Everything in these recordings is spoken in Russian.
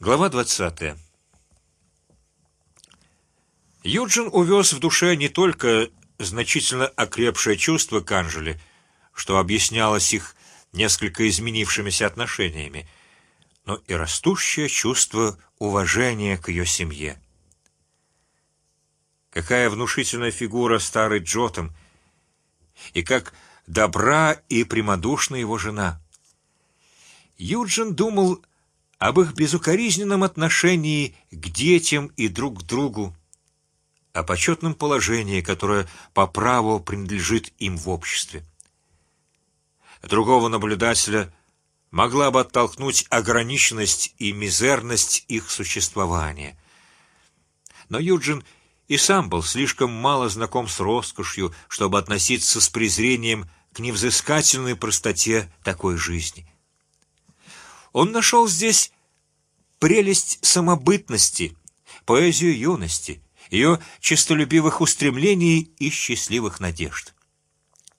Глава двадцатая. Юджин увез в душе не только значительно окрепшее чувство к Анжеле, что объяснялось их несколько изменившимися отношениями, но и растущее чувство уважения к ее семье. Какая внушительная фигура старый Джотом, и как добра и прямодушна его жена. Юджин думал об их безукоризненном отношении к детям и друг к другу, о почетном положении, которое по праву принадлежит им в обществе. Другого наблюдателя могла бы оттолкнуть ограниченность и мизерность их существования. Но Юджин и сам был слишком мало знаком с роскошью, чтобы относиться с презрением к невзыскательной простоте такой жизни. Он нашел здесь прелесть самобытности, поэзию юности, ее честолюбивых устремлений и счастливых надежд.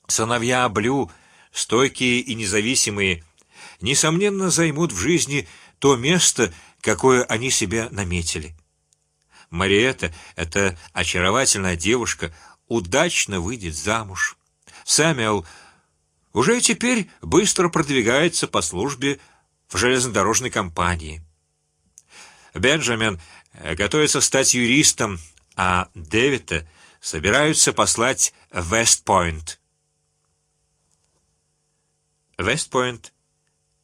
Сыновья Блю, стойкие и независимые, несомненно займут в жизни то место, какое они себе наметили. Мариэта, эта очаровательная девушка, удачно выйдет замуж. Сэмюэл уже теперь быстро продвигается по службе в железнодорожной компании. Бенджамин э, готовится стать юристом, а Дэвида собираются послать в Вестпойнт. Вестпойнт,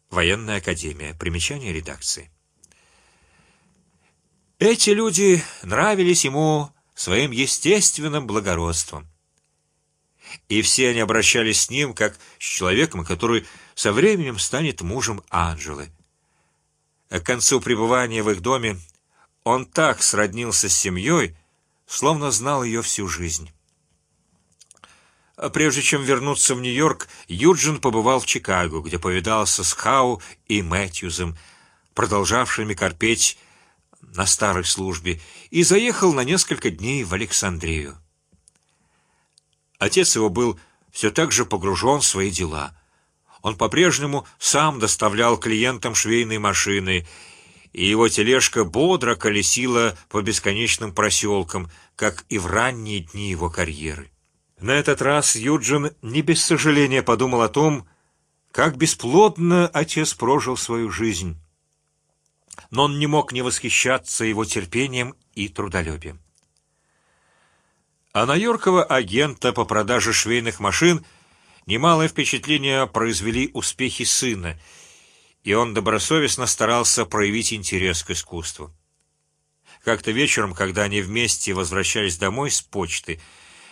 военная академия. Примечание редакции. Эти люди нравились ему своим естественным благородством, и все они обращались с ним как с человеком, который со временем станет мужем Анжелы. К концу пребывания в их доме он так сроднился с семьей, словно знал ее всю жизнь. Прежде чем вернуться в Нью-Йорк, Юджин побывал в Чикаго, где повидался с Хау и Мэтьюзом, продолжавшими корпеть на старой службе, и заехал на несколько дней в Александрию. Отец его был все так же погружен в свои дела. Он по-прежнему сам доставлял клиентам швейные машины, и его тележка бодро колесила по бесконечным проселкам, как и в ранние дни его карьеры. На этот раз Юджин не без сожаления подумал о том, как бесплодно отец прожил свою жизнь, но он не мог не восхищаться его терпением и трудолюбием. А на Йоркова агента по продаже швейных машин немалое впечатление произвели успехи сына, и он добросовестно старался проявить интерес к искусству. Как-то вечером, когда они вместе возвращались домой с почты,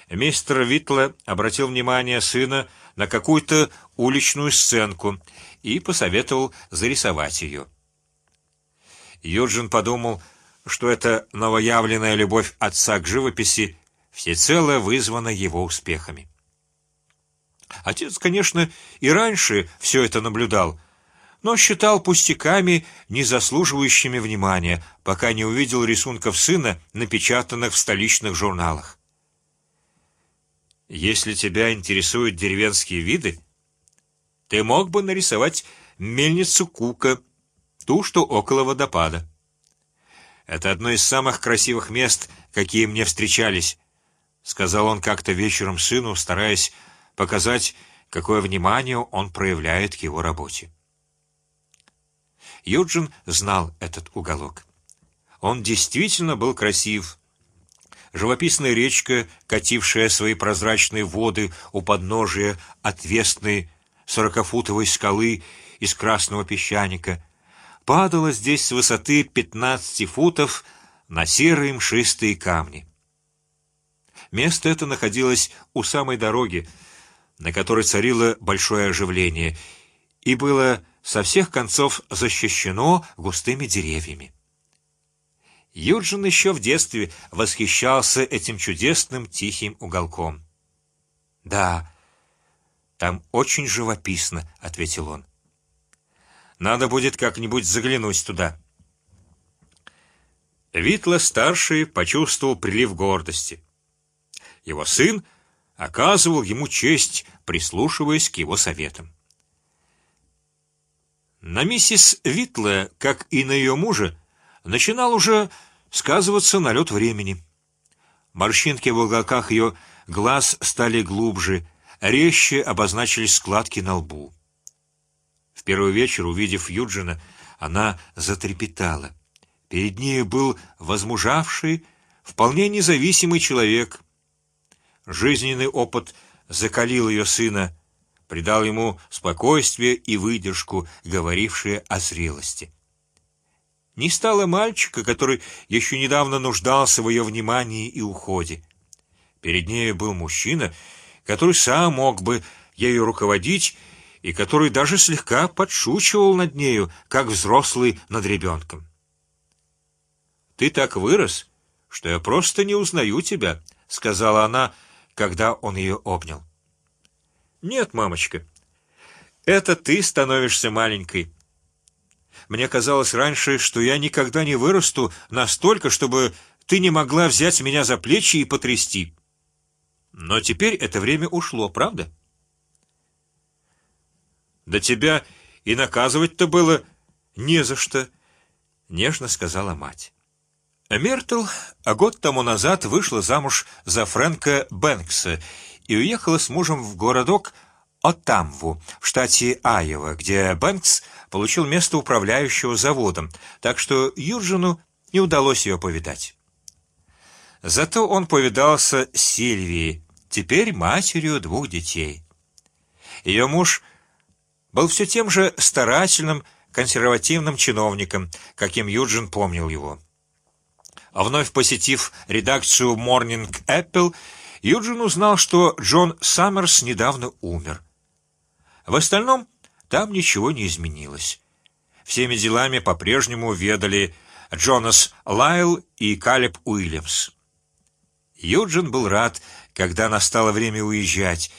мистер Витла обратил внимание сына на какую-то уличную сценку и посоветовал зарисовать ее. Юджин подумал, что это новоявленная любовь отца к живописи всецело вызвана его успехами. Отец, конечно, и раньше все это наблюдал, но считал пустяками, не заслуживающими внимания, пока не увидел рисунков сына, напечатанных в столичных журналах. Если тебя интересуют деревенские виды, ты мог бы нарисовать мельницу Кука, ту, что около водопада. Это одно из самых красивых мест, какие мне встречались, сказал он как-то вечером сыну, стараясь показать, какое внимание он проявляет к его работе. Юджин знал этот уголок. Он действительно был красив. Живописная речка, катившая свои прозрачные воды у подножия отвесной сорокафутовой скалы из красного песчаника, падала здесь с высоты пятнадцати футов на серые мшистые камни. Место это находилось у самой дороги, на которой царило большое оживление, и было со всех концов защищено густыми деревьями. Юджин еще в детстве восхищался этим чудесным тихим уголком. Да, там очень живописно, ответил он. Надо будет как-нибудь заглянуть туда. Витла старший почувствовал прилив гордости. Его сын оказывал ему честь, прислушиваясь к его советам. На миссис Витла, как и на ее мужа, начинал уже сказываться налет времени. Морщинки в уголках ее глаз стали глубже, резче обозначились складки на лбу. В первый вечер, увидев Юджина, она затрепетала. Перед ней был возмужавший, вполне независимый человек. Жизненный опыт закалил ее сына, придал ему спокойствие и выдержку, говорившие о зрелости. Не стало мальчика, который еще недавно нуждался в ее внимании и уходе. Перед ней был мужчина, который сам мог бы ею руководить и который даже слегка подшучивал над нею, как взрослый над ребенком. Ты так вырос, что я просто не узнаю тебя, сказала она, когда он ее обнял. Нет, мамочка, это ты становишься маленькой. Мне казалось раньше, что я никогда не вырасту настолько, чтобы ты не могла взять меня за плечи и потрясти. Но теперь это время ушло, правда? До тебя и наказывать-то было не за что, нежно сказала мать. Мертл, а год тому назад вышла замуж за Фрэнка Бэнкса и уехала с мужем в городок Оттамву в штате Айова, где Бэнкс получил место управляющего заводом, так что Юджину не удалось ее повидать. Зато он повидался с Сильвией, теперь матерью двух детей. Ее муж был все тем же старательным, консервативным чиновником, каким Юджин помнил его. А вновь посетив редакцию Morning Apple, Юджин узнал, что Джон Саммерс недавно умер. В остальном там ничего не изменилось. Всеми делами по-прежнему ведали Джонас Лайл и Калеб Уильямс. Юджин был рад, когда настало время уезжать,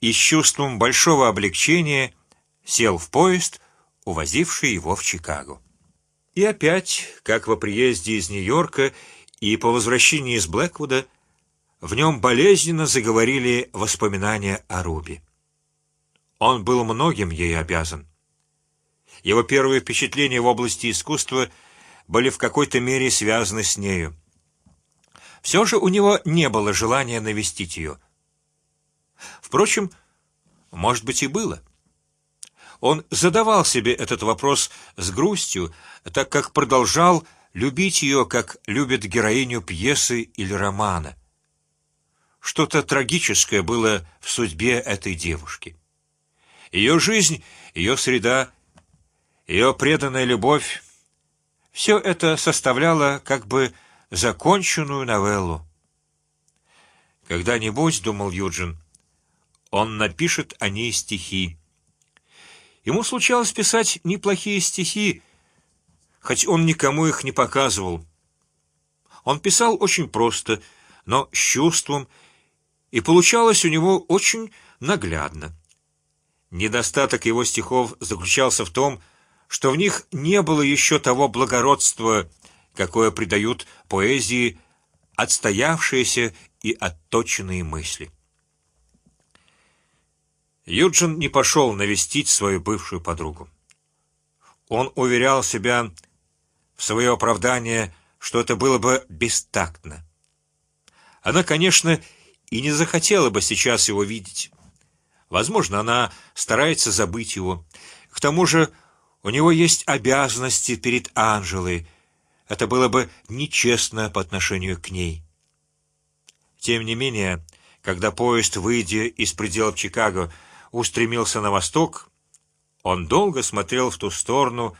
и с чувством большого облегчения сел в поезд, увозивший его в Чикаго. И опять, как во приезде из Нью-Йорка и по возвращении из Блэквуда, в нем болезненно заговорили воспоминания о Руби. Он был многим ей обязан. Его первые впечатления в области искусства были в какой-то мере связаны с нею. Все же у него не было желания навестить ее. Впрочем, может быть и было. Он задавал себе этот вопрос с грустью, так как продолжал любить ее, как любит героиню пьесы или романа. Что-то трагическое было в судьбе этой девушки. Ее жизнь, ее среда, ее преданная любовь, все это составляло как бы законченную новеллу. Когда-нибудь, думал Юджин, он напишет о ней стихи. Ему случалось писать неплохие стихи, хоть он никому их не показывал. Он писал очень просто, но с чувством, и получалось у него очень наглядно. Недостаток его стихов заключался в том, что в них не было еще того благородства, какое придают поэзии отстоявшиеся и отточенные мысли. Юджин не пошел навестить свою бывшую подругу. Он уверял себя в свое оправдание, что это было бы бестактно. Она, конечно, и не захотела бы сейчас его видеть. Возможно, она старается забыть его. К тому же у него есть обязанности перед Анжелой. Это было бы нечестно по отношению к ней. Тем не менее, когда поезд, выйдя из пределов Чикаго, устремился на восток, он долго смотрел в ту сторону,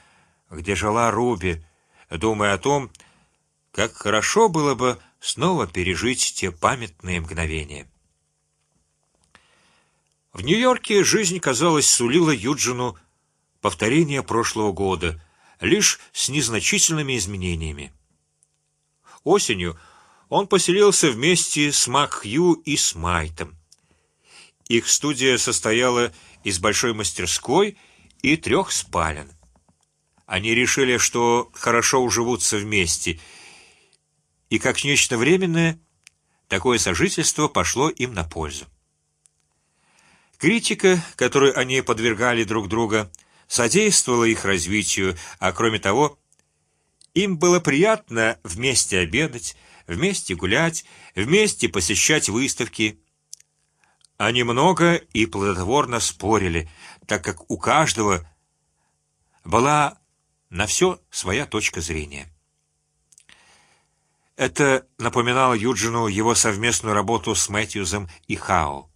где жила Руби, думая о том, как хорошо было бы снова пережить те памятные мгновения. В Нью-Йорке жизнь, казалось, сулила Юджину повторение прошлого года, лишь с незначительными изменениями. Осенью он поселился вместе с Макхью и с Майтом. Их студия состояла из большой мастерской и трех спален. Они решили, что хорошо уживутся вместе, и как нечто временное такое сожительство пошло им на пользу. Критика, которой они подвергали друг друга, содействовала их развитию, а кроме того, Им было приятно вместе обедать, вместе гулять, вместе посещать выставки. Они много и плодотворно спорили, так как у каждого была на все своя точка зрения. Это напоминало Юджину его совместную работу с Мэтьюзом и Хао.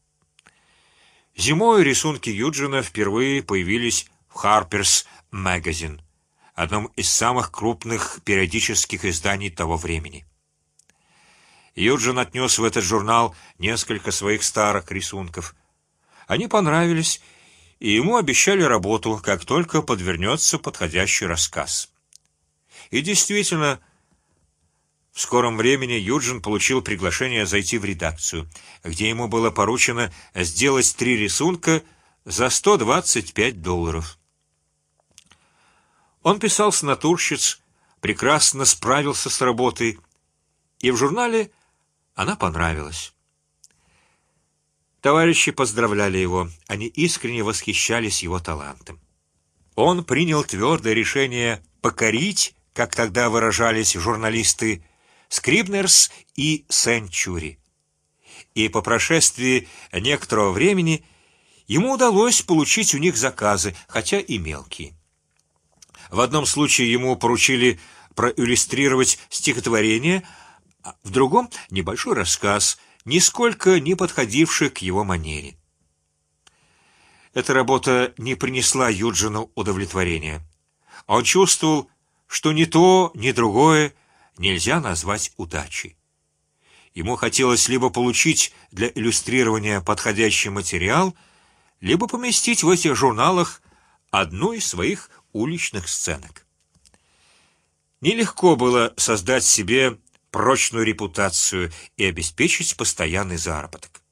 Зимой рисунки Юджина впервые появились в Harper's Magazine, одном из самых крупных периодических изданий того времени. Юджин отнес в этот журнал несколько своих старых рисунков. Они понравились, и ему обещали работу, как только подвернется подходящий рассказ. И действительно, в скором времени Юджин получил приглашение зайти в редакцию, где ему было поручено сделать три рисунка за 125 долларов. Он писал с натурщиц, прекрасно справился с работой, и в журнале она понравилась. Товарищи поздравляли его, они искренне восхищались его талантом. Он принял твердое решение покорить, как тогда выражались журналисты, Скрибнерс и Сенчури. И по прошествии некоторого времени ему удалось получить у них заказы, хотя и мелкие. В одном случае ему поручили проиллюстрировать стихотворение, в другом небольшой рассказ, нисколько не подходивший к его манере. Эта работа не принесла Юджину удовлетворения. Он чувствовал, что ни то, ни другое нельзя назвать удачей. Ему хотелось либо получить для иллюстрирования подходящий материал, либо поместить в этих журналах одну из своих уличных сценок. Нелегко было создать себе прочную репутацию и обеспечить постоянный заработок.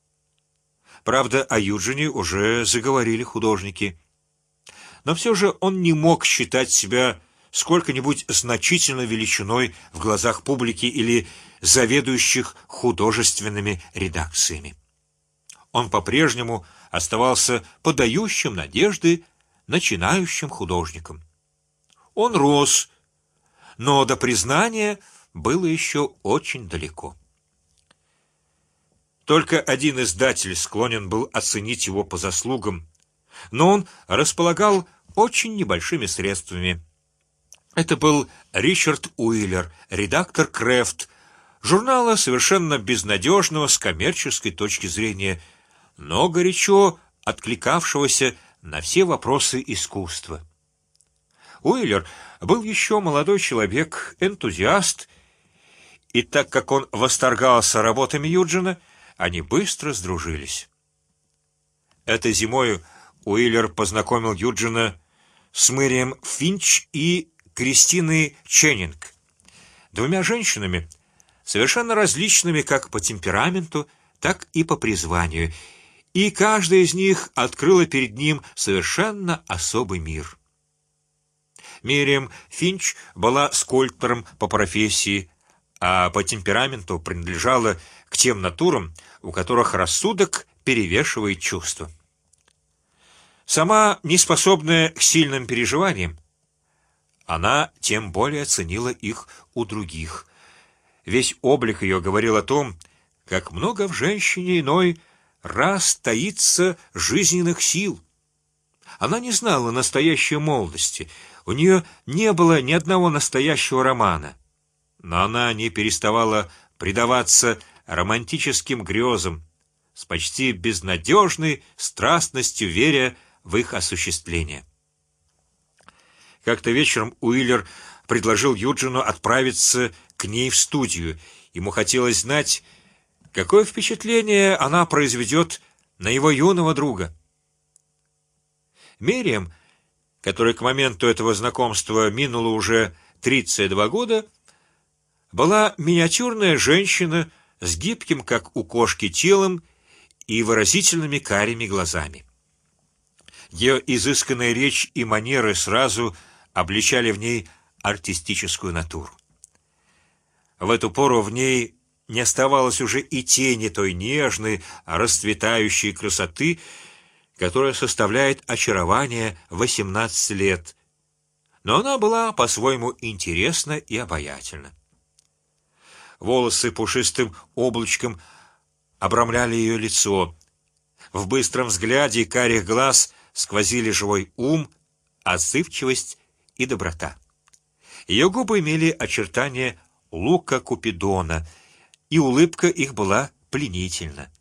Правда, о Юджине уже заговорили художники, но все же он не мог считать себя сколько-нибудь значительной величиной в глазах публики или заведующих художественными редакциями. Он по-прежнему оставался подающим надежды начинающим художником. Он рос, но до признания было еще очень далеко. Только один издатель склонен был оценить его по заслугам, но он располагал очень небольшими средствами. Это был Ричард Уиллер, редактор Крефт, журнала совершенно безнадежного с коммерческой точки зрения, но горячо откликавшегося на все вопросы искусства. Уиллер был еще молодой человек, энтузиаст и так как он восторгался работами Юджина, они быстро сдружились. Этой зимой Уиллер познакомил Юджина с Мэрием Финч и Кристиной Ченнинг, двумя женщинами, совершенно различными как по темпераменту, так и по призванию, и каждая из них открыла перед ним совершенно особый мир. Мириам Финч была скульптором по профессии, а по темпераменту принадлежала к тем натурам, у которых рассудок перевешивает чувства. Сама неспособная к сильным переживаниям, она тем более ценила их у других. Весь облик ее говорил о том, как много в женщине иной раз таится жизненных сил. Она не знала настоящей молодости, у нее не было ни одного настоящего романа но она не переставала предаваться романтическим грезам, с почти безнадежной страстностью веря в их осуществление. Как-то вечером Уиллер предложил Юджину отправиться к ней в студию. Ему хотелось знать, какое впечатление она произведет на его юного друга. Мерием, которой к моменту этого знакомства минуло уже тридцать два года, была миниатюрная женщина с гибким, как у кошки, телом и выразительными карими глазами. Ее изысканная речь и манеры сразу обличали в ней артистическую натуру. В эту пору в ней не оставалось уже и тени той нежной, расцветающей красоты, которая составляет очарование восемнадцати лет, но она была по-своему интересна и обаятельна. Волосы пушистым облачком обрамляли ее лицо. В быстром взгляде карих глаз сквозили живой ум, отзывчивость и доброта. Ее губы имели очертания лука Купидона, и улыбка их была пленительна.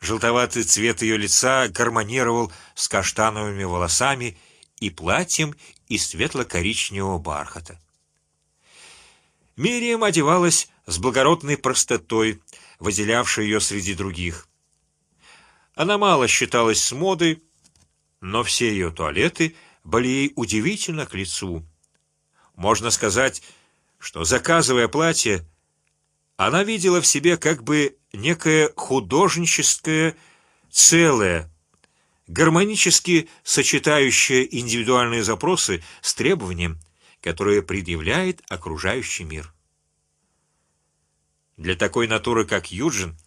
Желтоватый цвет ее лица гармонировал с каштановыми волосами и платьем из светло-коричневого бархата. Мириам одевалась с благородной простотой, выделявшей ее среди других. Она мало считалась с модой, но все ее туалеты были ей удивительно к лицу. Можно сказать, что заказывая платье, она видела в себе как бы некое художническое целое, гармонически сочетающее индивидуальные запросы с требованием, которое предъявляет окружающий мир. Для такой натуры, как Юджин,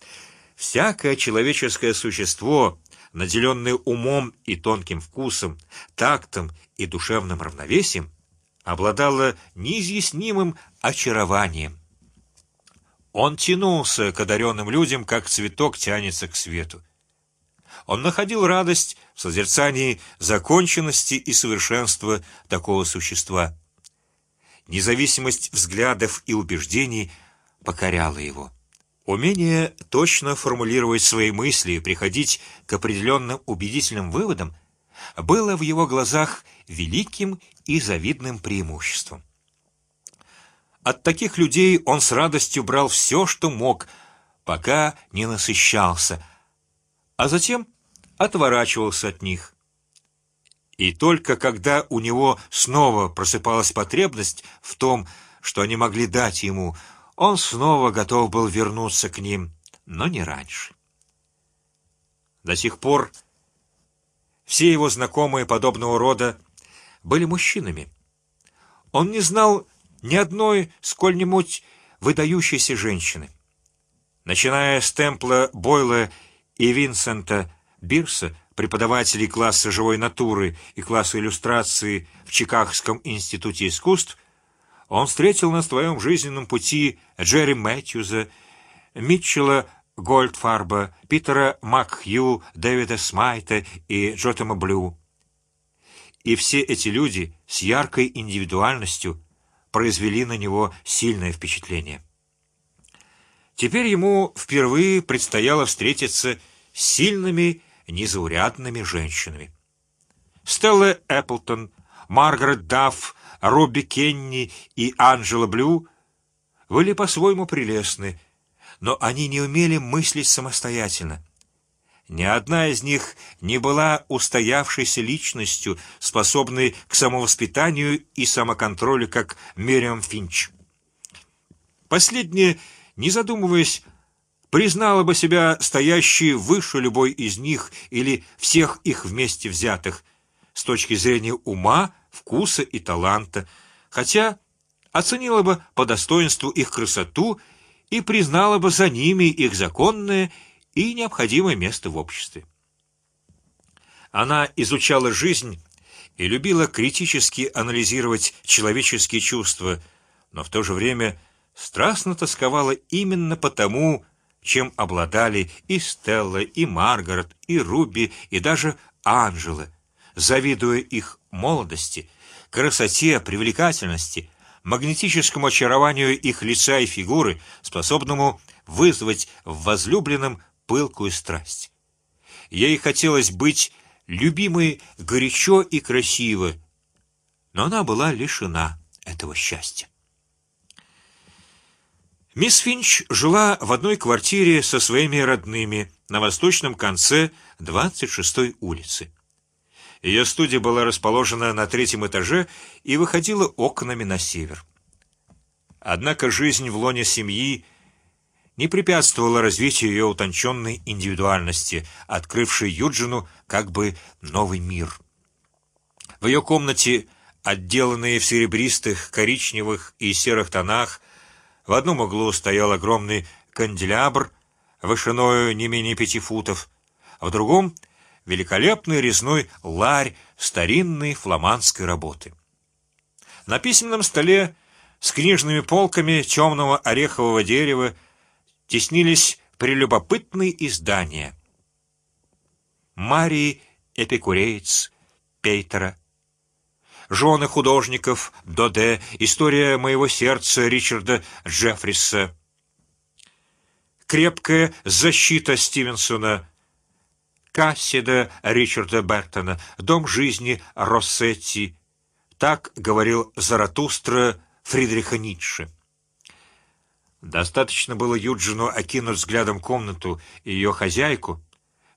всякое человеческое существо, наделенное умом и тонким вкусом, тактом и душевным равновесием, обладало неизъяснимым очарованием. Он тянулся к одаренным людям, как цветок тянется к свету. Он находил радость в созерцании законченности и совершенства такого существа. Независимость взглядов и убеждений покоряла его. Умение точно формулировать свои мысли и приходить к определенным убедительным выводам было в его глазах великим и завидным преимуществом. От таких людей он с радостью брал все, что мог, пока не насыщался, а затем отворачивался от них. И только когда у него снова просыпалась потребность в том, что они могли дать ему, он снова готов был вернуться к ним, но не раньше. До сих пор все его знакомые подобного рода были мужчинами. Он не знал ни одной сколь-нибудь выдающейся женщины. Начиная с Темпла Бойла и Винсента Бирса, преподавателей класса живой натуры и класса иллюстрации в Чикагском институте искусств, он встретил на своем жизненном пути Джерри Мэтьюза, Митчелла Гольдфарба, Питера Макхью, Дэвида Смайта и Джотема Блю. И все эти люди с яркой индивидуальностью произвели на него сильное впечатление. Теперь ему впервые предстояло встретиться с сильными, незаурядными женщинами. Стелла Эпплтон, Маргарет Дафф, Робби Кенни и Анжела Блю были по-своему прелестны, но они не умели мыслить самостоятельно. Ни одна из них не была устоявшейся личностью, способной к самовоспитанию и самоконтролю, как Мериам Финч. Последняя, не задумываясь, признала бы себя стоящей выше любой из них или всех их вместе взятых с точки зрения ума, вкуса и таланта, хотя оценила бы по достоинству их красоту и признала бы за ними их законное и необходимое место в обществе. Она изучала жизнь и любила критически анализировать человеческие чувства, но в то же время страстно тосковала именно потому, чем обладали и Стелла, и Маргарет, и Руби, и даже Анжела, завидуя их молодости, красоте, привлекательности, магнетическому очарованию их лица и фигуры, способному вызвать в возлюбленном пылкую страсть. Ей хотелось быть любимой горячо и красиво, но она была лишена этого счастья. Мисс Финч жила в одной квартире со своими родными на восточном конце 26-й улицы. Ее студия была расположена на третьем этаже и выходила окнами на север. Однако жизнь в лоне семьи не препятствовало развитию ее утонченной индивидуальности, открывшей Юджину как бы новый мир. В ее комнате, отделанные в серебристых, коричневых и серых тонах, в одном углу стоял огромный канделябр вышиною не менее пяти футов, а в другом великолепный резной ларь старинной фламандской работы. На письменном столе с книжными полками темного орехового дерева теснились прелюбопытные издания. Марии Эпикуреец Пейтера, жены художников Доде, история моего сердца Ричарда Джеффриса, крепкая защита Стивенсона, Кассида Ричарда Бертона, дом жизни Россетти. Так говорил Заратустра Фридриха Ницше. Достаточно было Юджину окинуть взглядом комнату и ее хозяйку,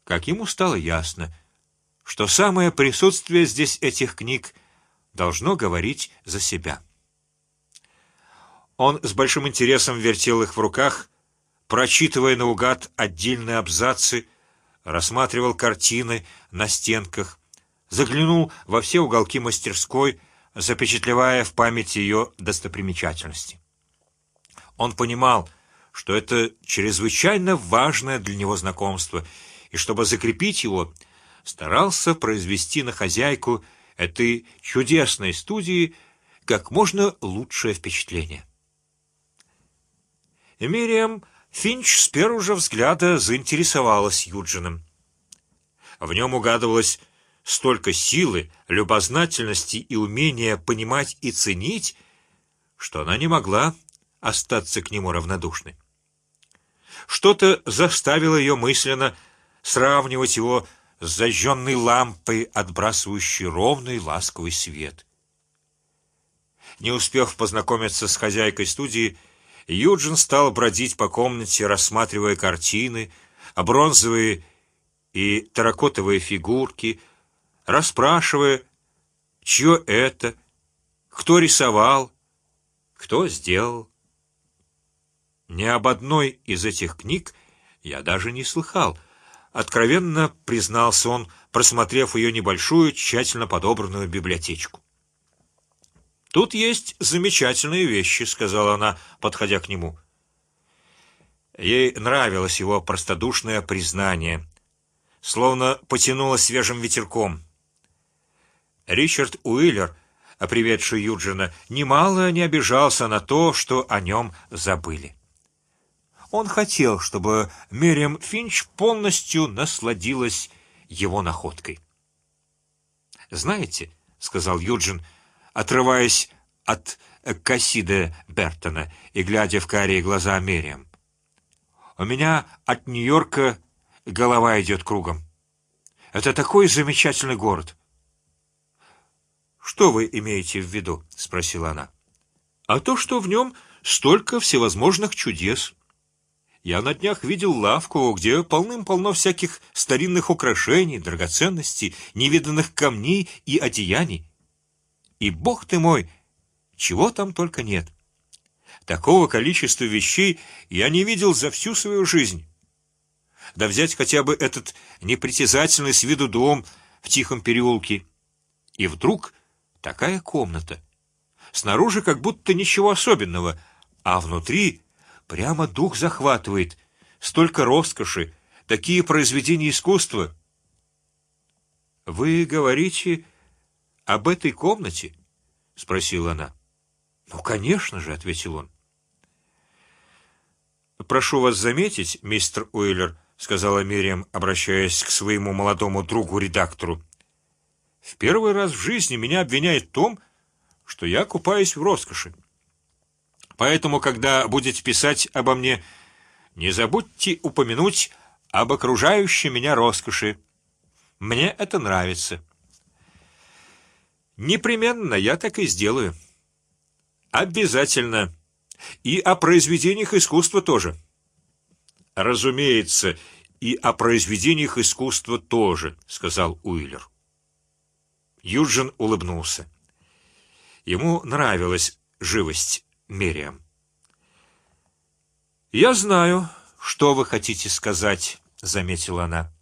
как ему стало ясно, что самое присутствие здесь этих книг должно говорить за себя. Он с большим интересом вертел их в руках, прочитывая наугад отдельные абзацы, рассматривал картины на стенках, заглянул во все уголки мастерской, запечатлевая в памяти ее достопримечательности. Он понимал, что это чрезвычайно важное для него знакомство, и чтобы закрепить его, старался произвести на хозяйку этой чудесной студии как можно лучшее впечатление. Мириам Финч с первого же взгляда заинтересовалась Юджином. В нем угадывалось столько силы, любознательности и умения понимать и ценить, что она не могла остаться к нему равнодушной. Что-то заставило ее мысленно сравнивать его с зажженной лампой, отбрасывающей ровный ласковый свет. Не успев познакомиться с хозяйкой студии, Юджин стал бродить по комнате, рассматривая картины, а бронзовые и терракотовые фигурки, расспрашивая, чье это, кто рисовал, кто сделал. Ни об одной из этих книг я даже не слыхал. Откровенно признался он, просмотрев ее небольшую, тщательно подобранную библиотечку. Тут есть замечательные вещи, сказала она, подходя к нему. Ей нравилось его простодушное признание, словно потянуло свежим ветерком. Ричард Уиллер, приведший Юджина, немало не обижался на то, что о нем забыли. Он хотел, чтобы Мериам Финч полностью насладилась его находкой. Знаете, сказал Юджин, отрываясь от Кассида Бертона и глядя в карие глаза Мериам, у меня от Нью-Йорка голова идет кругом. Это такой замечательный город. Что вы имеете в виду? – спросила она. А то, что в нем столько всевозможных чудес. Я на днях видел лавку, где полным-полно всяких старинных украшений, драгоценностей, невиданных камней и одеяний. И бог ты мой, чего там только нет. Такого количества вещей я не видел за всю свою жизнь. Да взять хотя бы этот непритязательный с виду дом в тихом переулке, и вдруг такая комната. Снаружи как будто ничего особенного, а внутри Прямо дух захватывает. Столько роскоши, такие произведения искусства. Вы говорите об этой комнате? – спросила она. Ну, конечно же, ответил он. Прошу вас заметить, мистер Уиллер, сказала Мириам, обращаясь к своему молодому другу редактору. В первый раз в жизни меня обвиняют в том, что я купаюсь в роскоши. Поэтому, когда будете писать обо мне, не забудьте упомянуть об окружающей меня роскоши. Мне это нравится. Непременно я так и сделаю. Обязательно. И о произведениях искусства тоже. Разумеется, и о произведениях искусства тоже, сказал Уиллер. Юджин улыбнулся. Ему нравилась живость Мериам. Я знаю, что вы хотите сказать, заметила она.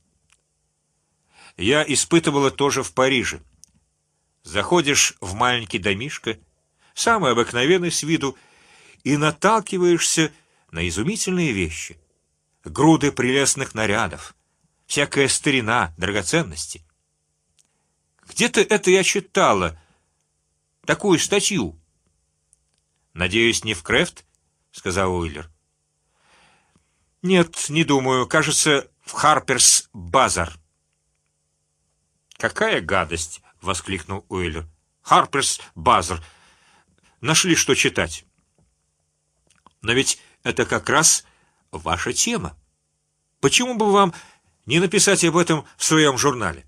Я испытывала тоже в Париже. Заходишь в маленький домишко, самый обыкновенный с виду, и наталкиваешься на изумительные вещи, груды прелестных нарядов, всякая старина, драгоценности. Где-то это я читала, такую статью? Надеюсь, не в Крефт, сказал Уиллер. Нет, не думаю. Кажется, в Харперс Базар. Какая гадость! Воскликнул Уиллер. Харперс Базар. Нашли что читать. Но ведь это как раз ваша тема. Почему бы вам не написать об этом в своем журнале?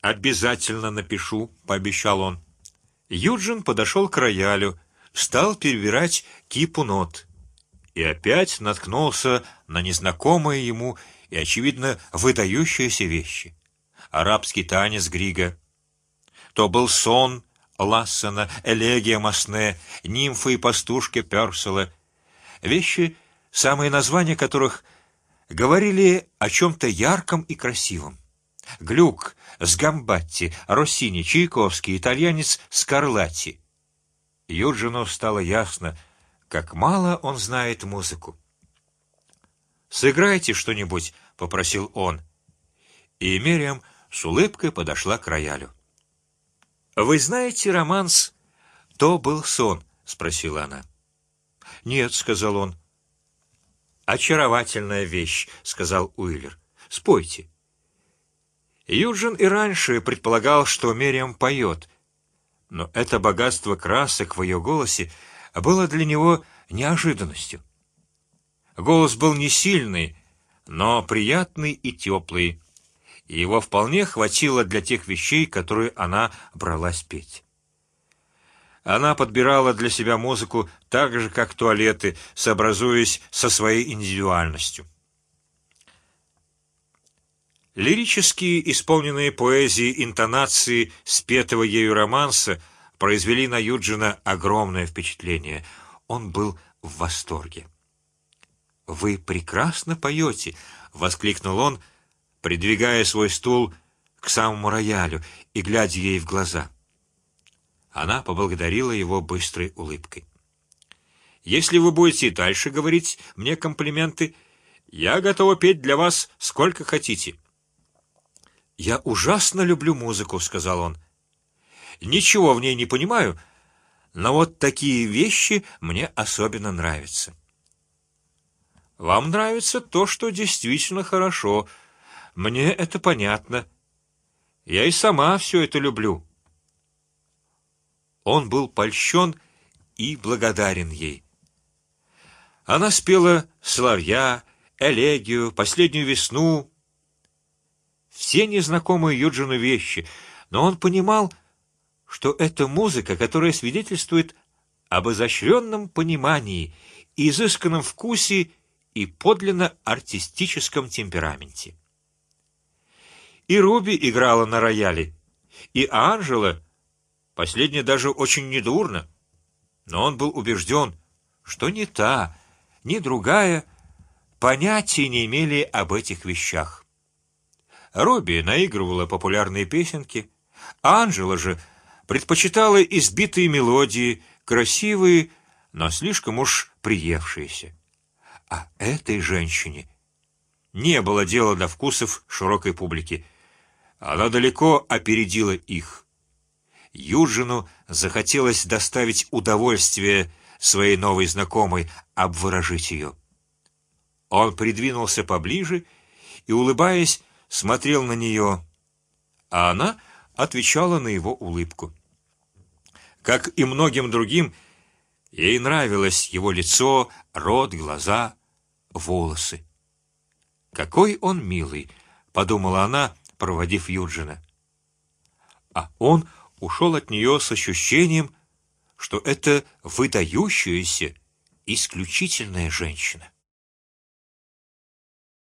Обязательно напишу, пообещал он. Юджин подошел к роялю, стал перебирать кипу нот и опять наткнулся на незнакомые ему и очевидно выдающиеся вещи. Арабский танец Грига. То был сон Лассена, элегия Масне, нимфы и пастушки Персела. Вещи, самые названия которых говорили о чем-то ярком и красивом. Глюк, Сгамбатти, Россини, Чайковский, итальянец Скарлатти. Юджину стало ясно, как мало он знает музыку. Сыграйте что-нибудь, попросил он, и Мериам с улыбкой подошла к роялю. Вы знаете романс "То был сон"? спросила она. Нет, сказал он. Очаровательная вещь, сказал Уиллер. Спойте. Юджин и раньше предполагал, что Мериам поет, но это богатство красок в ее голосе было для него неожиданностью. Голос был не сильный, но приятный и теплый, и его вполне хватило для тех вещей, которые она бралась петь. Она подбирала для себя музыку так же, как туалеты, сообразуясь со своей индивидуальностью. Лирические, исполненные поэзии интонации спетого ею романса произвели на Юджина огромное впечатление. Он был в восторге. Вы прекрасно поете, воскликнул он придвигая свой стул к самому роялю и глядя ей в глаза. Она поблагодарила его быстрой улыбкой. Если вы будете дальше говорить мне комплименты, я готова петь для вас сколько хотите. Я ужасно люблю музыку, сказал он. Ничего в ней не понимаю, но вот такие вещи мне особенно нравятся. Вам нравится то, что действительно хорошо, мне это понятно. Я и сама все это люблю. Он был польщен и благодарен ей. Она спела соловья, элегию, последнюю весну, все незнакомые Юджину вещи, но он понимал, что это музыка, которая свидетельствует об изощренном понимании, изысканном вкусе и подлинно артистическом темпераменте. И Руби играла на рояле, и Анжела, последняя даже очень недурно, но он был убежден, что ни та, ни другая понятия не имели об этих вещах. Руби наигрывала популярные песенки, Анжела же предпочитала избитые мелодии, красивые, но слишком уж приевшиеся. А этой женщине не было дела до вкусов широкой публики. Она далеко опередила их. Юджину захотелось доставить удовольствие своей новой знакомой, обворожить ее. Он придвинулся поближе и, улыбаясь, смотрел на нее, а она отвечала на его улыбку. Как и многим другим, ей нравилось его лицо, рот, глаза, волосы. Какой он милый, подумала она проводив Юджина. А он ушел от нее с ощущением, что это выдающаяся, исключительная женщина.